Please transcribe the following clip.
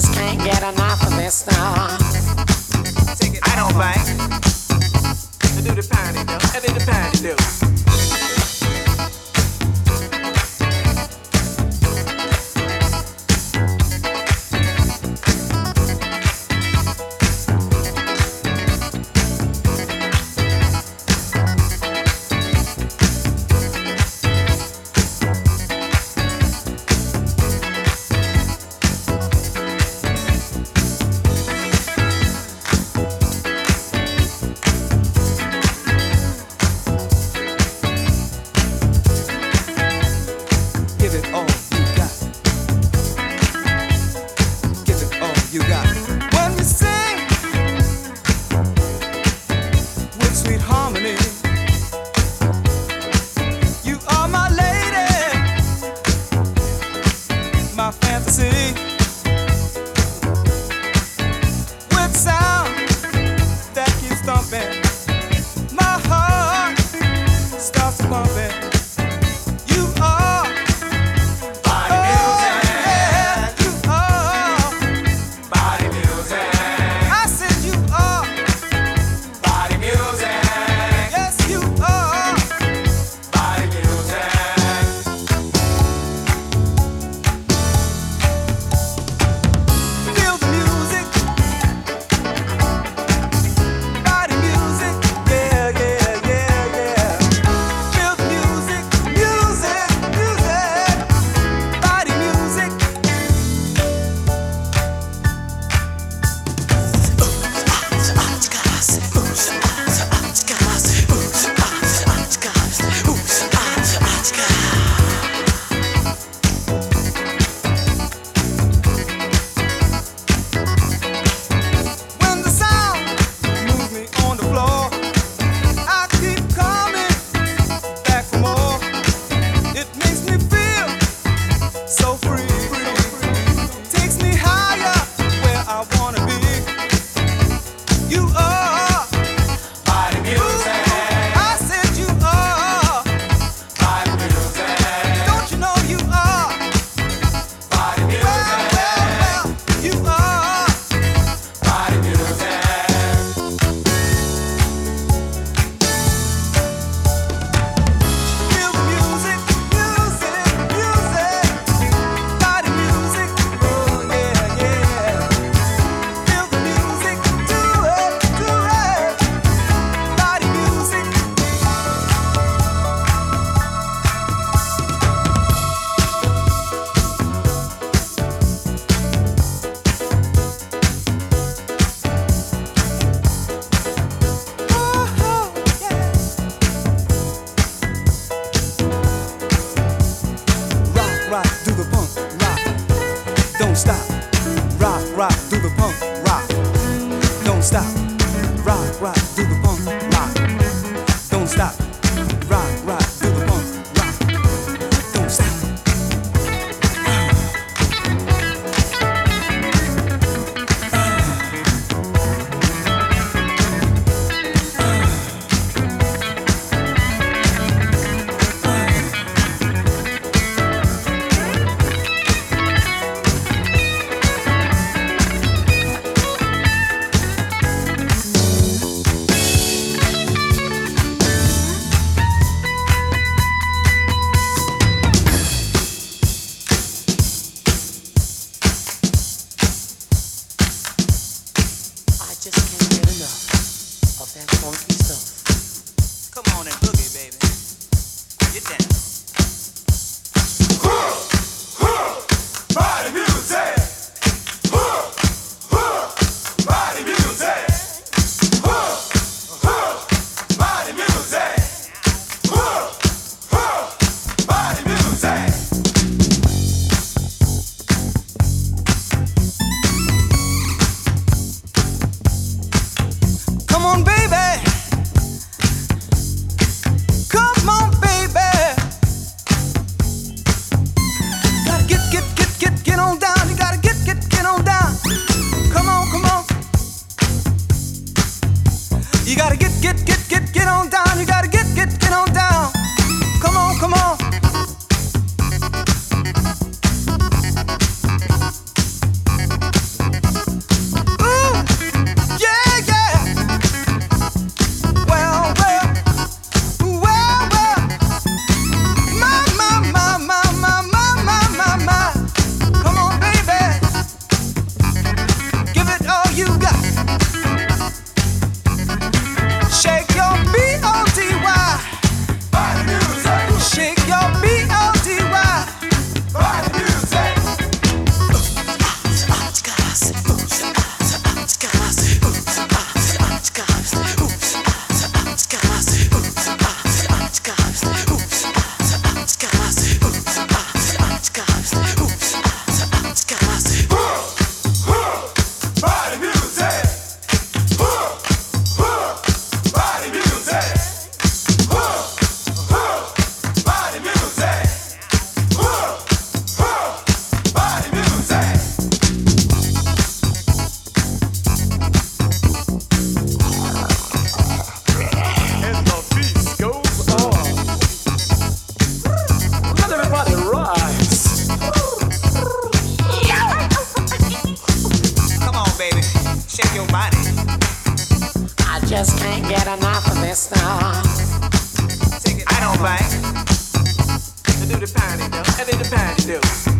just can't get enough of this now. I don't bite. I do the pounding, though. I do the pounding, though. harmony. that funky. Come on and boogie, baby. Get down. You gotta get, get, get, get, get on down. You gotta get. somebody. I just can't get enough of this now. I don't bite. To do the pounding, do, and do the pounding, do.